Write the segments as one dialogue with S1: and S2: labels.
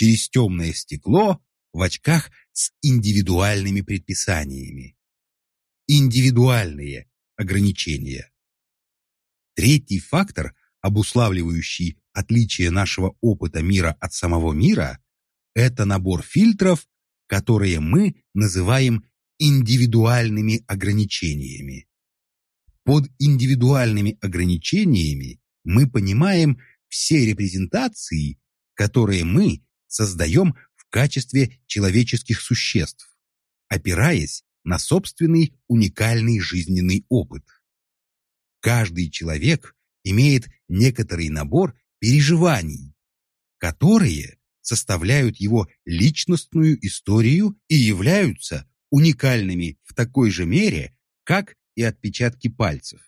S1: через темное стекло в очках с индивидуальными предписаниями. Индивидуальные ограничения. Третий фактор, обуславливающий отличие нашего опыта мира от самого мира, это набор фильтров, которые мы называем индивидуальными ограничениями. Под индивидуальными ограничениями мы понимаем все репрезентации, которые мы создаем в качестве человеческих существ, опираясь на собственный уникальный жизненный опыт. Каждый человек имеет некоторый набор переживаний, которые составляют его личностную историю и являются уникальными в такой же мере, как и отпечатки пальцев.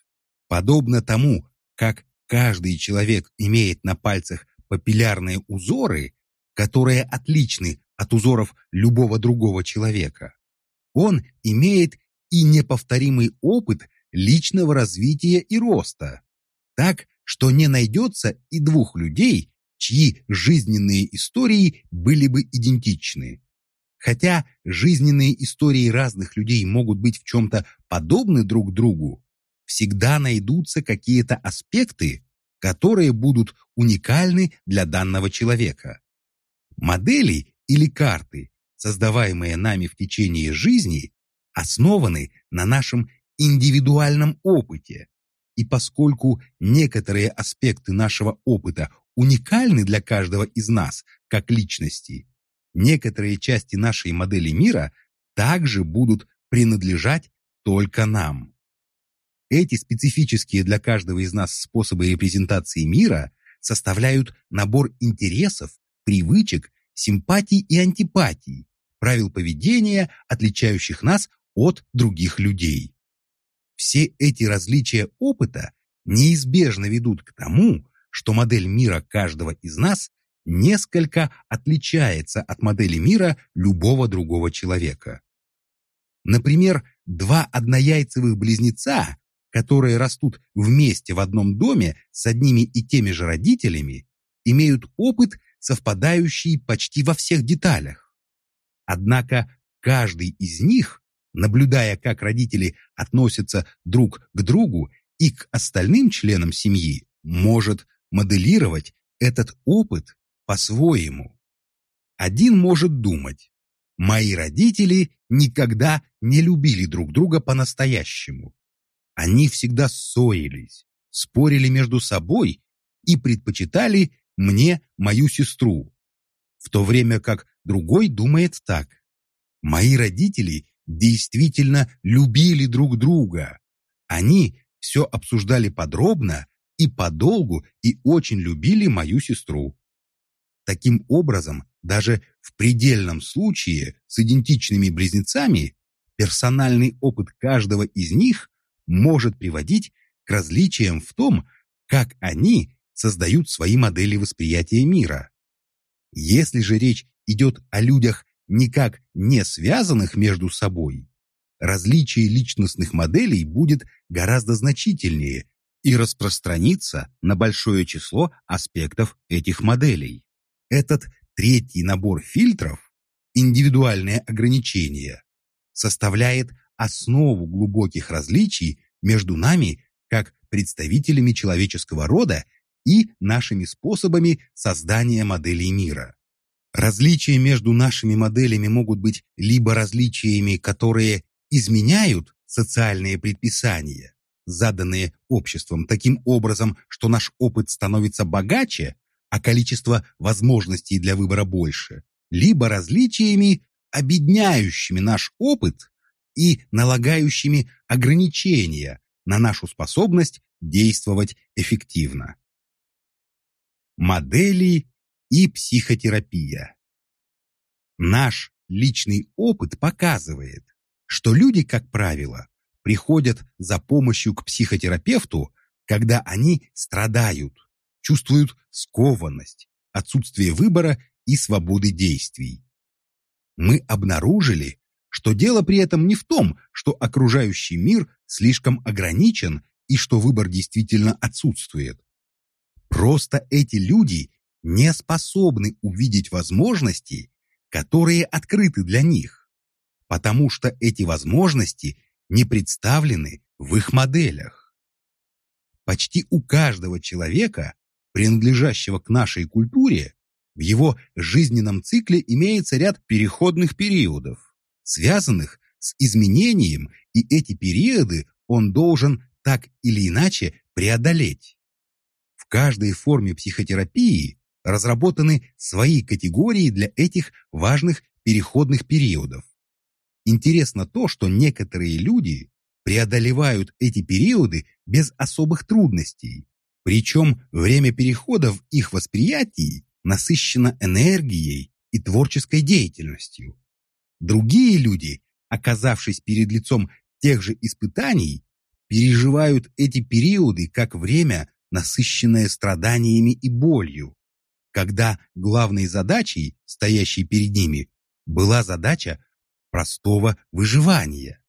S1: Подобно тому, как каждый человек имеет на пальцах папиллярные узоры, которые отличны от узоров любого другого человека, он имеет и неповторимый опыт личного развития и роста, так что не найдется и двух людей, чьи жизненные истории были бы идентичны. Хотя жизненные истории разных людей могут быть в чем-то подобны друг другу, всегда найдутся какие-то аспекты, которые будут уникальны для данного человека. Модели или карты, создаваемые нами в течение жизни, основаны на нашем индивидуальном опыте. И поскольку некоторые аспекты нашего опыта уникальны для каждого из нас, как личности, некоторые части нашей модели мира также будут принадлежать только нам. Эти специфические для каждого из нас способы репрезентации мира составляют набор интересов, привычек, симпатий и антипатий, правил поведения, отличающих нас от других людей. Все эти различия опыта неизбежно ведут к тому, что модель мира каждого из нас несколько отличается от модели мира любого другого человека. Например, два однояйцевых близнеца, которые растут вместе в одном доме с одними и теми же родителями, имеют опыт, совпадающий почти во всех деталях. Однако каждый из них, наблюдая, как родители относятся друг к другу и к остальным членам семьи, может моделировать этот опыт по-своему. Один может думать, мои родители никогда не любили друг друга по-настоящему. Они всегда ссорились, спорили между собой и предпочитали мне мою сестру, в то время как другой думает так. Мои родители действительно любили друг друга. Они все обсуждали подробно и подолгу и очень любили мою сестру. Таким образом, даже в предельном случае с идентичными близнецами персональный опыт каждого из них может приводить к различиям в том, как они создают свои модели восприятия мира. Если же речь идет о людях никак не связанных между собой, различие личностных моделей будет гораздо значительнее и распространится на большое число аспектов этих моделей. Этот третий набор фильтров, индивидуальные ограничения, составляет основу глубоких различий между нами как представителями человеческого рода и нашими способами создания моделей мира. Различия между нашими моделями могут быть либо различиями, которые изменяют социальные предписания, заданные обществом таким образом, что наш опыт становится богаче, а количество возможностей для выбора больше, либо различиями, обедняющими наш опыт и налагающими ограничения на нашу способность действовать эффективно. Модели и психотерапия. Наш личный опыт показывает, что люди, как правило, приходят за помощью к психотерапевту, когда они страдают, чувствуют скованность, отсутствие выбора и свободы действий. Мы обнаружили, что дело при этом не в том, что окружающий мир слишком ограничен и что выбор действительно отсутствует. Просто эти люди не способны увидеть возможности, которые открыты для них, потому что эти возможности не представлены в их моделях. Почти у каждого человека, принадлежащего к нашей культуре, в его жизненном цикле имеется ряд переходных периодов, связанных с изменением, и эти периоды он должен так или иначе преодолеть. Каждой форме психотерапии разработаны свои категории для этих важных переходных периодов. Интересно то, что некоторые люди преодолевают эти периоды без особых трудностей, причем время перехода в их восприятии насыщено энергией и творческой деятельностью. Другие люди, оказавшись перед лицом тех же испытаний, переживают эти периоды как время, насыщенное страданиями и болью, когда главной задачей, стоящей перед ними, была задача простого выживания.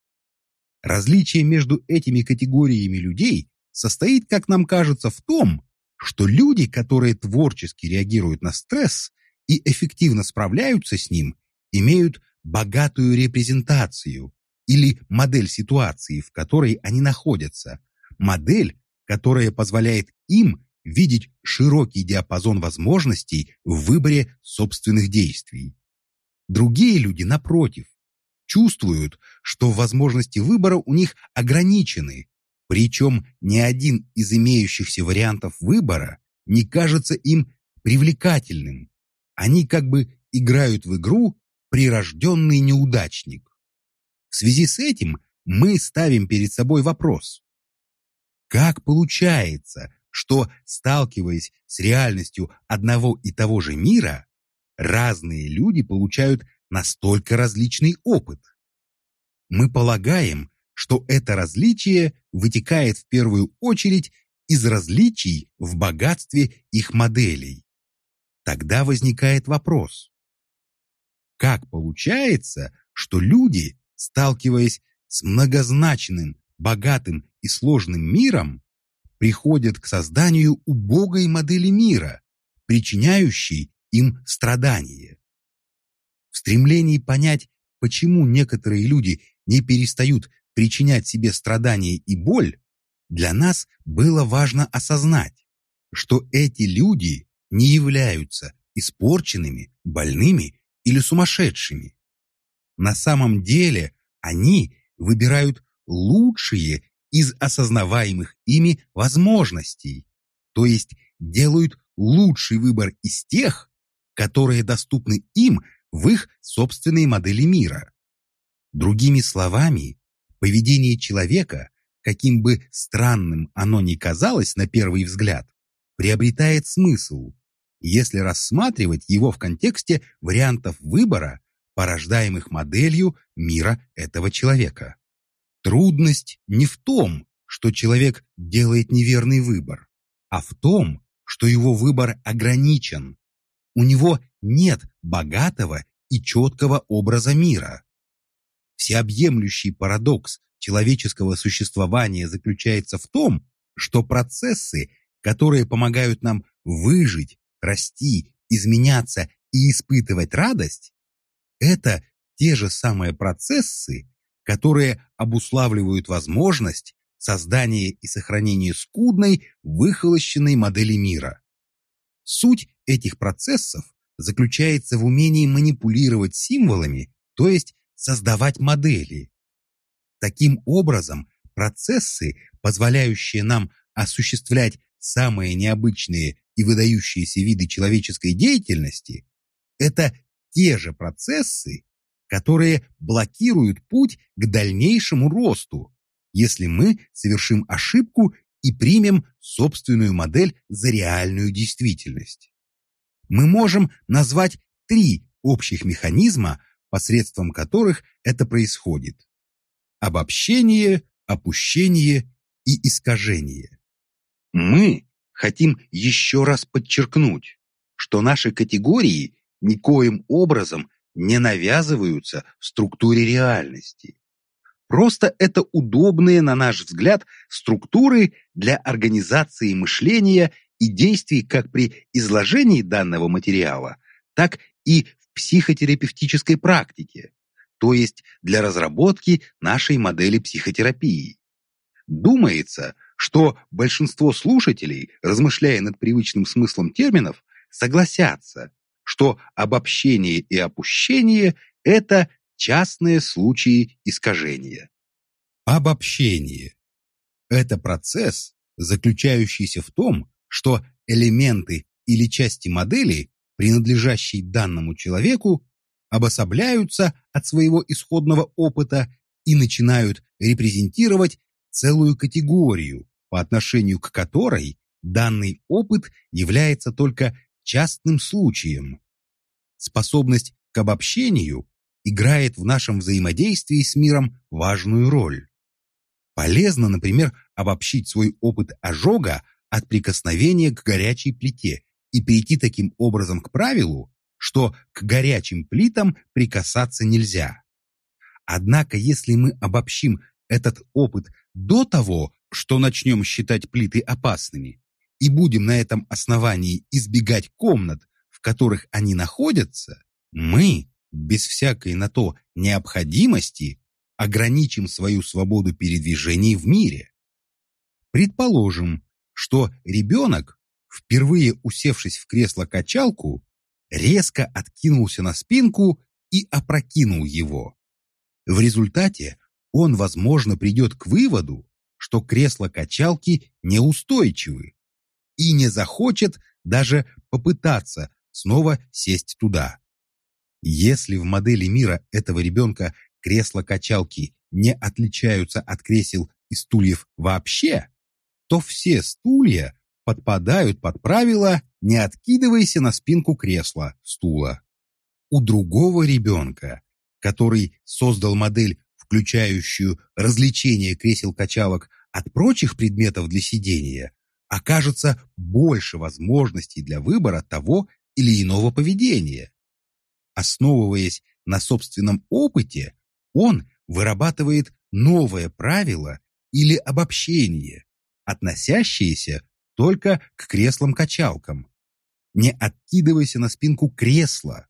S1: Различие между этими категориями людей состоит, как нам кажется, в том, что люди, которые творчески реагируют на стресс и эффективно справляются с ним, имеют богатую репрезентацию или модель ситуации, в которой они находятся, модель, которая позволяет им видеть широкий диапазон возможностей в выборе собственных действий. Другие люди, напротив, чувствуют, что возможности выбора у них ограничены, причем ни один из имеющихся вариантов выбора не кажется им привлекательным. Они как бы играют в игру «прирожденный неудачник». В связи с этим мы ставим перед собой вопрос. Как получается, что, сталкиваясь с реальностью одного и того же мира, разные люди получают настолько различный опыт? Мы полагаем, что это различие вытекает в первую очередь из различий в богатстве их моделей. Тогда возникает вопрос. Как получается, что люди, сталкиваясь с многозначным, богатым и сложным миром, приходят к созданию убогой модели мира, причиняющей им страдания? В стремлении понять, почему некоторые люди не перестают причинять себе страдания и боль, для нас было важно осознать, что эти люди не являются испорченными, больными или сумасшедшими. На самом деле они выбирают лучшие из осознаваемых ими возможностей, то есть делают лучший выбор из тех, которые доступны им в их собственной модели мира. Другими словами, Поведение человека, каким бы странным оно ни казалось на первый взгляд, приобретает смысл, если рассматривать его в контексте вариантов выбора, порождаемых моделью мира этого человека. Трудность не в том, что человек делает неверный выбор, а в том, что его выбор ограничен. У него нет богатого и четкого образа мира. Всеобъемлющий парадокс человеческого существования заключается в том, что процессы, которые помогают нам выжить, расти, изменяться и испытывать радость, это те же самые процессы, которые обуславливают возможность создания и сохранения скудной, выхолощенной модели мира. Суть этих процессов заключается в умении манипулировать символами, то есть создавать модели. Таким образом, процессы, позволяющие нам осуществлять самые необычные и выдающиеся виды человеческой деятельности, это те же процессы, которые блокируют путь к дальнейшему росту, если мы совершим ошибку и примем собственную модель за реальную действительность. Мы можем назвать три общих механизма, посредством которых это происходит. Обобщение, опущение и искажение. Мы хотим еще раз подчеркнуть, что наши категории никоим образом не навязываются в структуре реальности. Просто это удобные, на наш взгляд, структуры для организации мышления и действий как при изложении данного материала, так и в психотерапевтической практике, то есть для разработки нашей модели психотерапии. Думается, что большинство слушателей, размышляя над привычным смыслом терминов, согласятся, что обобщение и опущение – это частные случаи искажения. Обобщение – это процесс, заключающийся в том, что элементы или части модели, принадлежащие данному человеку, обособляются от своего исходного опыта и начинают репрезентировать целую категорию, по отношению к которой данный опыт является только частным случаем. Способность к обобщению играет в нашем взаимодействии с миром важную роль. Полезно, например, обобщить свой опыт ожога от прикосновения к горячей плите и перейти таким образом к правилу, что к горячим плитам прикасаться нельзя. Однако, если мы обобщим этот опыт до того, что начнем считать плиты опасными, и будем на этом основании избегать комнат, в которых они находятся, мы, без всякой на то необходимости, ограничим свою свободу передвижений в мире. Предположим, что ребенок, впервые усевшись в кресло-качалку, резко откинулся на спинку и опрокинул его. В результате он, возможно, придет к выводу, что кресла-качалки неустойчивы и не захочет даже попытаться снова сесть туда. Если в модели мира этого ребенка кресла-качалки не отличаются от кресел и стульев вообще, то все стулья подпадают под правило «не откидывайся на спинку кресла, стула». У другого ребенка, который создал модель, включающую развлечение кресел-качалок от прочих предметов для сидения, окажется больше возможностей для выбора того или иного поведения. Основываясь на собственном опыте, он вырабатывает новое правило или обобщение, относящееся только к креслам-качалкам. Не откидывайся на спинку кресла,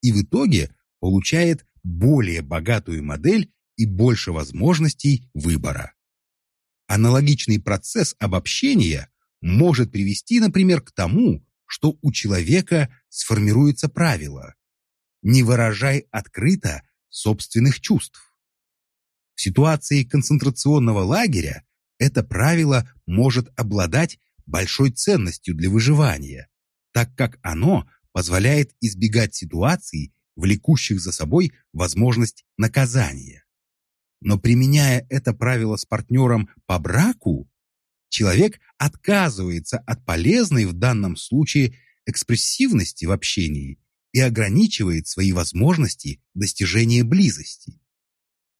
S1: и в итоге получает более богатую модель и больше возможностей выбора. Аналогичный процесс обобщения может привести, например, к тому, что у человека сформируется правило «не выражай открыто собственных чувств». В ситуации концентрационного лагеря это правило может обладать большой ценностью для выживания, так как оно позволяет избегать ситуаций, влекущих за собой возможность наказания. Но применяя это правило с партнером по браку, человек отказывается от полезной в данном случае экспрессивности в общении и ограничивает свои возможности достижения близости.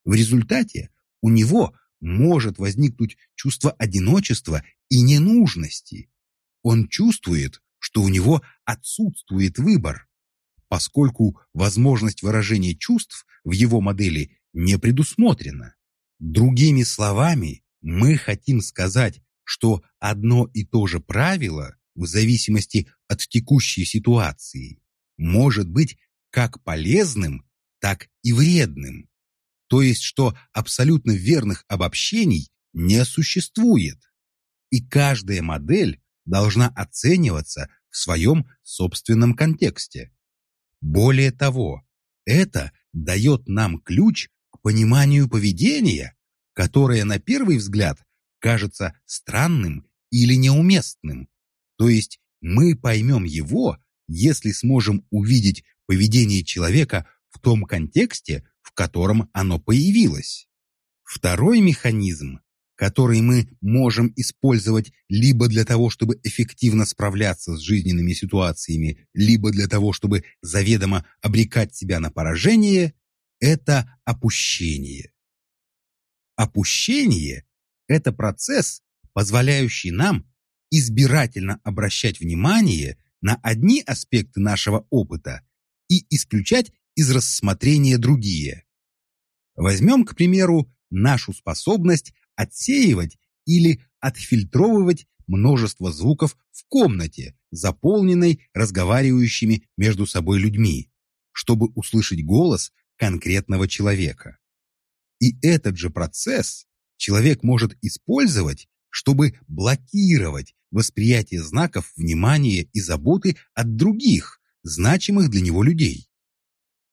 S1: В результате у него может возникнуть чувство одиночества и ненужности. Он чувствует, что у него отсутствует выбор, поскольку возможность выражения чувств в его модели не предусмотрена. Другими словами, мы хотим сказать, что одно и то же правило, в зависимости от текущей ситуации, может быть как полезным, так и вредным. То есть, что абсолютно верных обобщений не существует. И каждая модель должна оцениваться в своем собственном контексте. Более того, это дает нам ключ к пониманию поведения, которое на первый взгляд кажется странным или неуместным. То есть мы поймем его, если сможем увидеть поведение человека в том контексте, в котором оно появилось. Второй механизм, который мы можем использовать либо для того, чтобы эффективно справляться с жизненными ситуациями, либо для того, чтобы заведомо обрекать себя на поражение, это опущение. Опущение – это процесс, позволяющий нам избирательно обращать внимание на одни аспекты нашего опыта и исключать из рассмотрения другие. Возьмем, к примеру, нашу способность отсеивать или отфильтровывать множество звуков в комнате, заполненной разговаривающими между собой людьми, чтобы услышать голос конкретного человека. И этот же процесс человек может использовать, чтобы блокировать восприятие знаков внимания и заботы от других, значимых для него людей.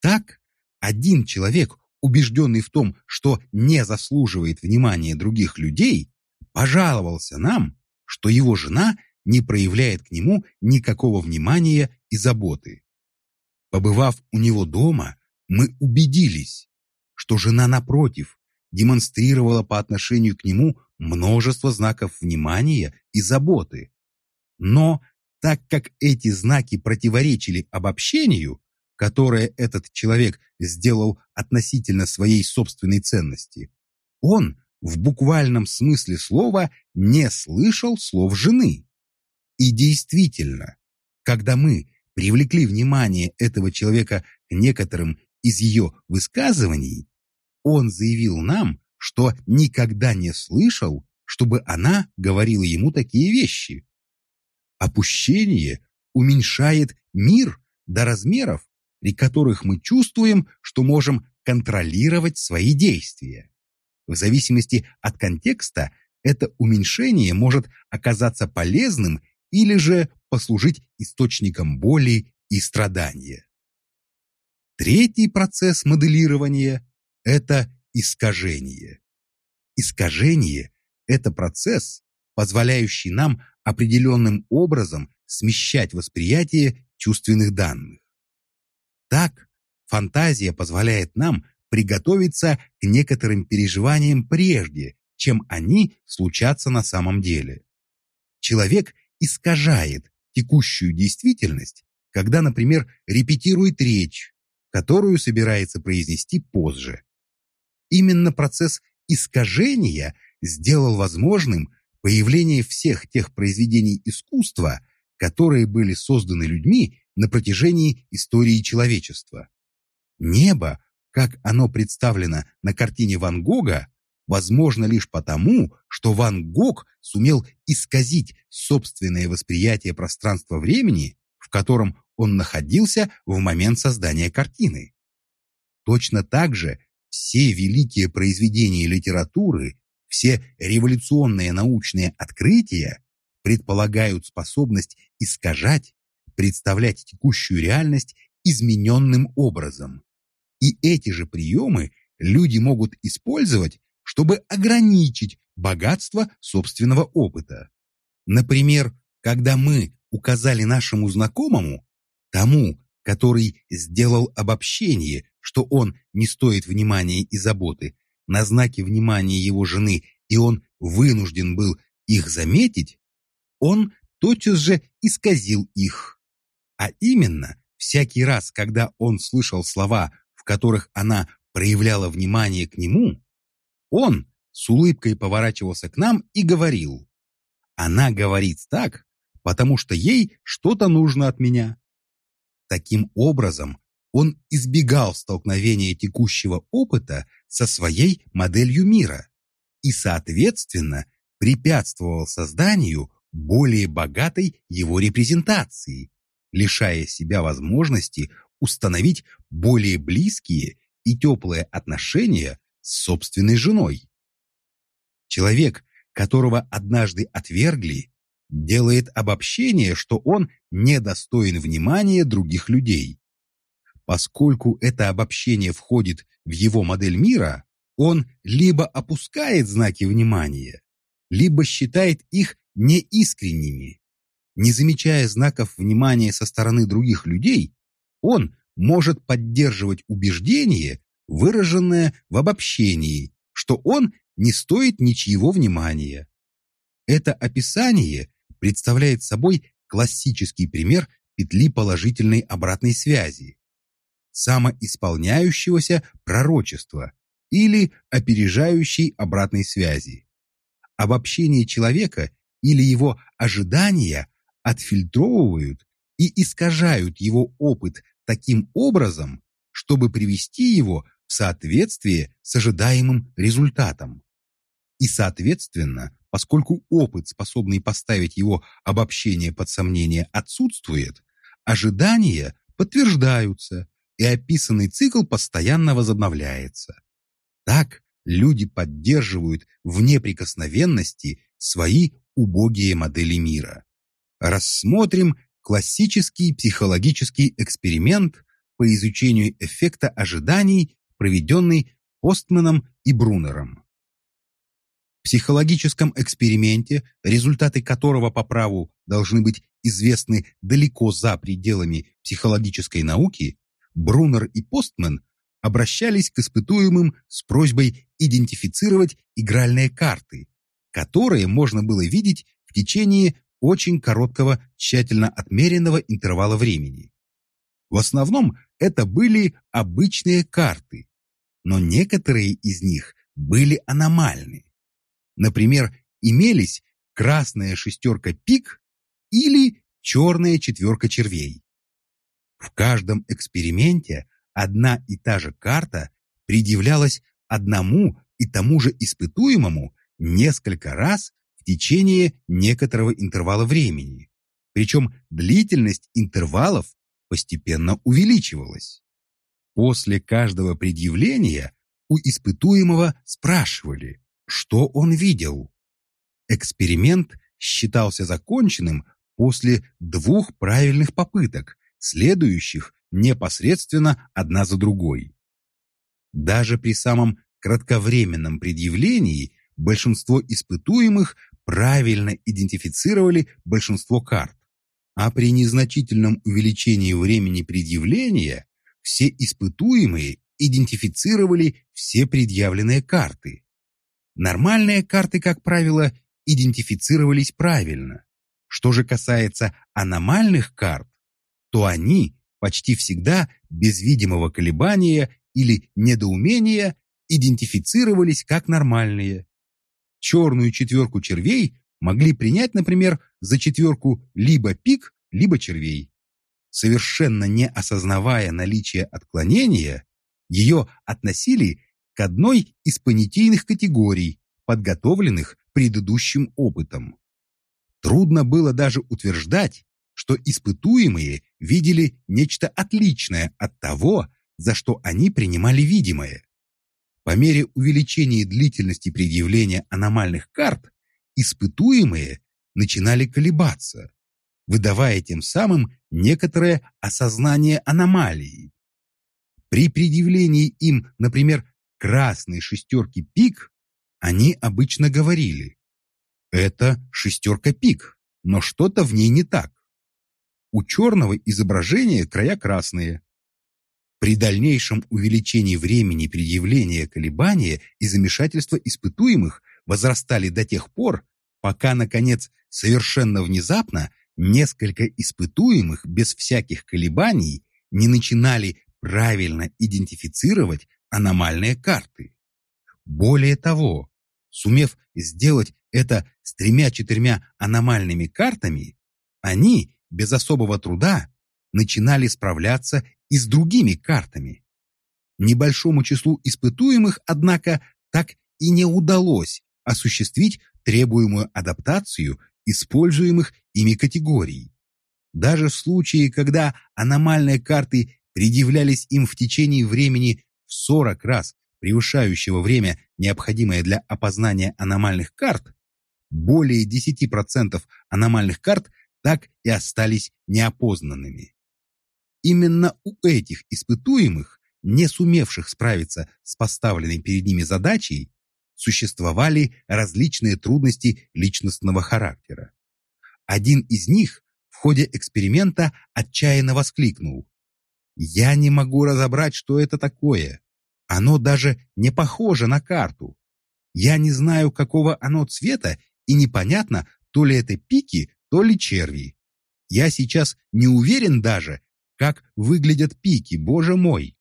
S1: Так, один человек, убежденный в том, что не заслуживает внимания других людей, пожаловался нам, что его жена не проявляет к нему никакого внимания и заботы. Побывав у него дома, мы убедились, что жена, напротив, демонстрировала по отношению к нему множество знаков внимания и заботы. Но так как эти знаки противоречили обобщению, которое этот человек сделал относительно своей собственной ценности, он в буквальном смысле слова не слышал слов жены. И действительно, когда мы привлекли внимание этого человека к некоторым из ее высказываний, он заявил нам, что никогда не слышал, чтобы она говорила ему такие вещи. Опущение уменьшает мир до размеров, при которых мы чувствуем, что можем контролировать свои действия. В зависимости от контекста это уменьшение может оказаться полезным или же послужить источником боли и страдания. Третий процесс моделирования – это искажение. Искажение – это процесс, позволяющий нам определенным образом смещать восприятие чувственных данных. Так, фантазия позволяет нам приготовиться к некоторым переживаниям прежде, чем они случатся на самом деле. Человек искажает текущую действительность, когда, например, репетирует речь, которую собирается произнести позже. Именно процесс искажения сделал возможным появление всех тех произведений искусства, которые были созданы людьми на протяжении истории человечества. Небо, как оно представлено на картине Ван Гога, возможно лишь потому, что Ван Гог сумел исказить собственное восприятие пространства-времени, в котором он находился в момент создания картины. Точно так же все великие произведения литературы, все революционные научные открытия предполагают способность искажать, представлять текущую реальность измененным образом. И эти же приемы люди могут использовать, чтобы ограничить богатство собственного опыта. Например, когда мы указали нашему знакомому, тому, который сделал обобщение, что он не стоит внимания и заботы, на знаки внимания его жены, и он вынужден был их заметить, он тотчас же исказил их. А именно, всякий раз, когда он слышал слова, в которых она проявляла внимание к нему, он с улыбкой поворачивался к нам и говорил, «Она говорит так, потому что ей что-то нужно от меня». Таким образом, он избегал столкновения текущего опыта со своей моделью мира и, соответственно, препятствовал созданию более богатой его репрезентации, лишая себя возможности установить более близкие и теплые отношения с собственной женой. Человек, которого однажды отвергли, делает обобщение, что он недостоин внимания других людей. Поскольку это обобщение входит в его модель мира, он либо опускает знаки внимания, либо считает их неискренними. Не замечая знаков внимания со стороны других людей, он может поддерживать убеждение, выраженное в обобщении, что он не стоит ничьего внимания. Это описание представляет собой классический пример петли положительной обратной связи, самоисполняющегося пророчества или опережающей обратной связи. Обобщение человека или его ожидания отфильтровывают и искажают его опыт таким образом, чтобы привести его в соответствие с ожидаемым результатом. И, соответственно, поскольку опыт, способный поставить его обобщение под сомнение, отсутствует, ожидания подтверждаются, и описанный цикл постоянно возобновляется. Так люди поддерживают в неприкосновенности свои убогие модели мира. Рассмотрим классический психологический эксперимент по изучению эффекта ожиданий, проведенный Постманом и Брунером. Психологическом эксперименте, результаты которого по праву должны быть известны далеко за пределами психологической науки, Брунер и Постман обращались к испытуемым с просьбой идентифицировать игральные карты, которые можно было видеть в течение очень короткого, тщательно отмеренного интервала времени. В основном это были обычные карты, но некоторые из них были аномальны. Например, имелись красная шестерка пик или черная четверка червей. В каждом эксперименте одна и та же карта предъявлялась одному и тому же испытуемому несколько раз в течение некоторого интервала времени. Причем длительность интервалов постепенно увеличивалась. После каждого предъявления у испытуемого спрашивали, что он видел. Эксперимент считался законченным после двух правильных попыток, следующих непосредственно одна за другой. Даже при самом кратковременном предъявлении большинство испытуемых правильно идентифицировали большинство карт, а при незначительном увеличении времени предъявления все испытуемые идентифицировали все предъявленные карты. Нормальные карты, как правило, идентифицировались правильно. Что же касается аномальных карт, то они почти всегда без видимого колебания или недоумения идентифицировались как нормальные черную четверку червей могли принять, например, за четверку либо пик, либо червей. Совершенно не осознавая наличие отклонения, ее относили к одной из понятийных категорий, подготовленных предыдущим опытом. Трудно было даже утверждать, что испытуемые видели нечто отличное от того, за что они принимали видимое. По мере увеличения длительности предъявления аномальных карт, испытуемые начинали колебаться, выдавая тем самым некоторое осознание аномалии. При предъявлении им, например, красной шестерки пик, они обычно говорили «это шестерка пик, но что-то в ней не так». У черного изображения края красные, при дальнейшем увеличении времени предъявления колебания и замешательства испытуемых возрастали до тех пор, пока, наконец, совершенно внезапно несколько испытуемых без всяких колебаний не начинали правильно идентифицировать аномальные карты. Более того, сумев сделать это с тремя-четырьмя аномальными картами, они без особого труда начинали справляться и с другими картами. Небольшому числу испытуемых, однако, так и не удалось осуществить требуемую адаптацию используемых ими категорий. Даже в случае, когда аномальные карты предъявлялись им в течение времени в 40 раз превышающего время, необходимое для опознания аномальных карт, более 10% аномальных карт так и остались неопознанными. Именно у этих испытуемых, не сумевших справиться с поставленной перед ними задачей, существовали различные трудности личностного характера. Один из них в ходе эксперимента отчаянно воскликнул. «Я не могу разобрать, что это такое. Оно даже не похоже на карту. Я не знаю, какого оно цвета, и непонятно, то ли это пики, то ли черви. Я сейчас не уверен даже, как выглядят пики, боже мой!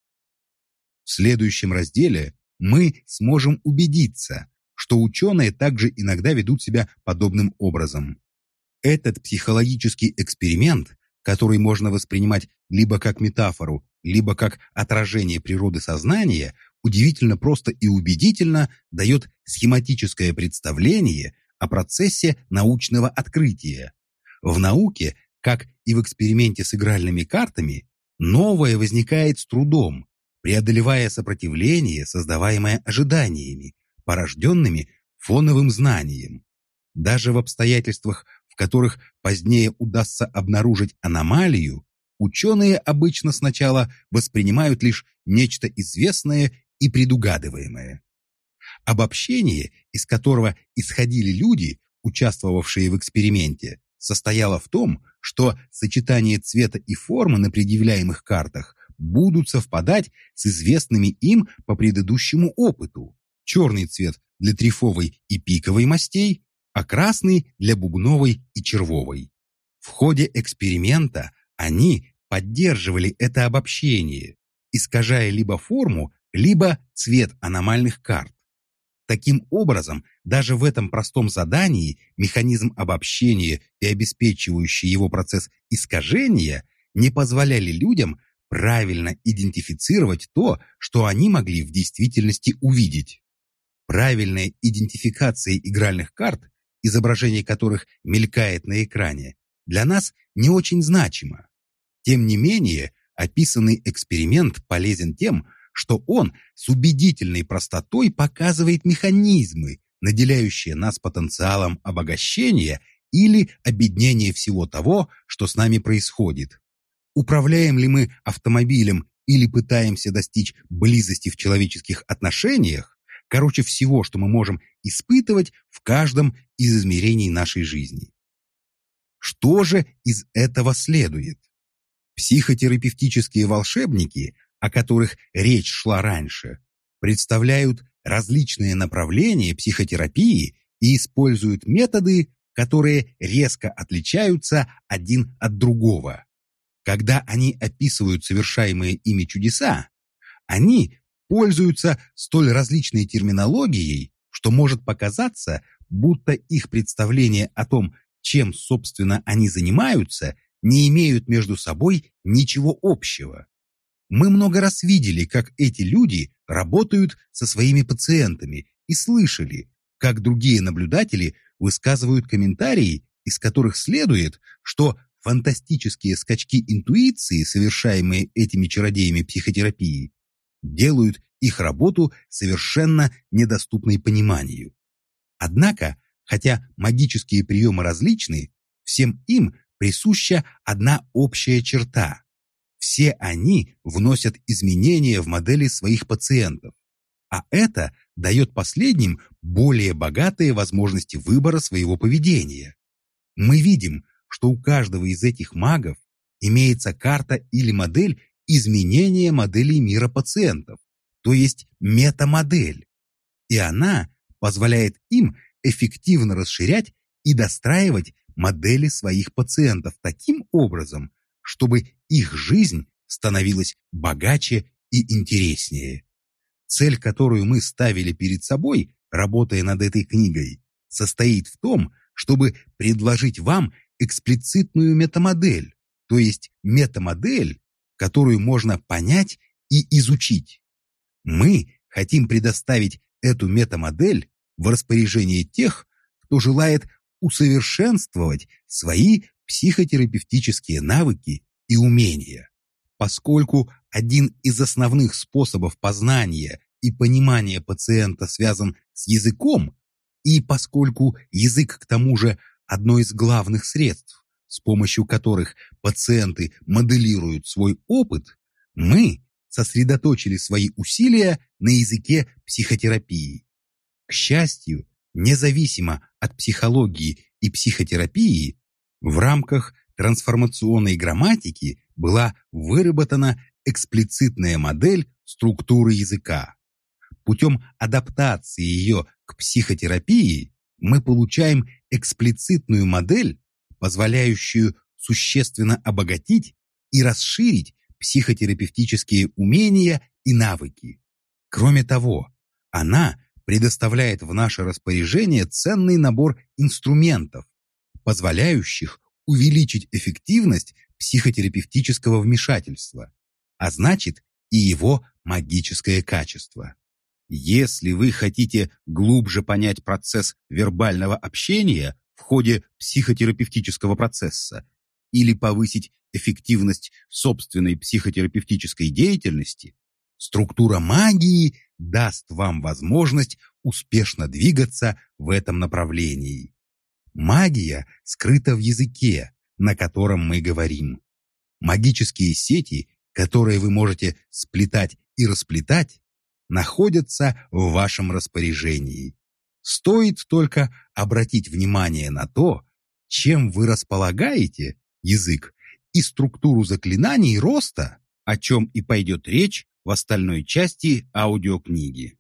S1: В следующем разделе мы сможем убедиться, что ученые также иногда ведут себя подобным образом. Этот психологический эксперимент, который можно воспринимать либо как метафору, либо как отражение природы сознания, удивительно просто и убедительно дает схематическое представление о процессе научного открытия. В науке, как и в эксперименте с игральными картами, новое возникает с трудом, преодолевая сопротивление, создаваемое ожиданиями, порожденными фоновым знанием. Даже в обстоятельствах, которых позднее удастся обнаружить аномалию, ученые обычно сначала воспринимают лишь нечто известное и предугадываемое. Обобщение, из которого исходили люди, участвовавшие в эксперименте, состояло в том, что сочетание цвета и формы на предъявляемых картах будут совпадать с известными им по предыдущему опыту. Черный цвет для трифовой и пиковой мастей, а красный для бубновой и червовой. В ходе эксперимента они поддерживали это обобщение, искажая либо форму, либо цвет аномальных карт. Таким образом, даже в этом простом задании механизм обобщения и обеспечивающий его процесс искажения не позволяли людям правильно идентифицировать то, что они могли в действительности увидеть. Правильная идентификация игральных карт, изображение которых мелькает на экране, для нас не очень значима. Тем не менее, описанный эксперимент полезен тем, что он с убедительной простотой показывает механизмы, наделяющие нас потенциалом обогащения или обеднения всего того, что с нами происходит. Управляем ли мы автомобилем или пытаемся достичь близости в человеческих отношениях, короче всего, что мы можем испытывать в каждом из измерений нашей жизни. Что же из этого следует? Психотерапевтические волшебники о которых речь шла раньше, представляют различные направления психотерапии и используют методы, которые резко отличаются один от другого. Когда они описывают совершаемые ими чудеса, они пользуются столь различной терминологией, что может показаться, будто их представления о том, чем, собственно, они занимаются, не имеют между собой ничего общего. Мы много раз видели, как эти люди работают со своими пациентами и слышали, как другие наблюдатели высказывают комментарии, из которых следует, что фантастические скачки интуиции, совершаемые этими чародеями психотерапии, делают их работу совершенно недоступной пониманию. Однако, хотя магические приемы различны, всем им присуща одна общая черта все они вносят изменения в модели своих пациентов, а это дает последним более богатые возможности выбора своего поведения. Мы видим, что у каждого из этих магов имеется карта или модель изменения моделей мира пациентов, то есть метамодель, и она позволяет им эффективно расширять и достраивать модели своих пациентов таким образом, чтобы их жизнь становилась богаче и интереснее. Цель, которую мы ставили перед собой, работая над этой книгой, состоит в том, чтобы предложить вам эксплицитную метамодель, то есть метамодель, которую можно понять и изучить. Мы хотим предоставить эту метамодель в распоряжение тех, кто желает усовершенствовать свои психотерапевтические навыки и умения. Поскольку один из основных способов познания и понимания пациента связан с языком, и поскольку язык к тому же одно из главных средств, с помощью которых пациенты моделируют свой опыт, мы сосредоточили свои усилия на языке психотерапии. К счастью, независимо от психологии и психотерапии, в рамках трансформационной грамматики была выработана эксплицитная модель структуры языка. Путем адаптации ее к психотерапии мы получаем эксплицитную модель, позволяющую существенно обогатить и расширить психотерапевтические умения и навыки. Кроме того, она предоставляет в наше распоряжение ценный набор инструментов, позволяющих увеличить эффективность психотерапевтического вмешательства, а значит и его магическое качество. Если вы хотите глубже понять процесс вербального общения в ходе психотерапевтического процесса или повысить эффективность собственной психотерапевтической деятельности, структура магии даст вам возможность успешно двигаться в этом направлении. Магия скрыта в языке, на котором мы говорим. Магические сети, которые вы можете сплетать и расплетать, находятся в вашем распоряжении. Стоит только обратить внимание на то, чем вы располагаете язык и структуру заклинаний роста, о чем и пойдет речь в остальной части аудиокниги.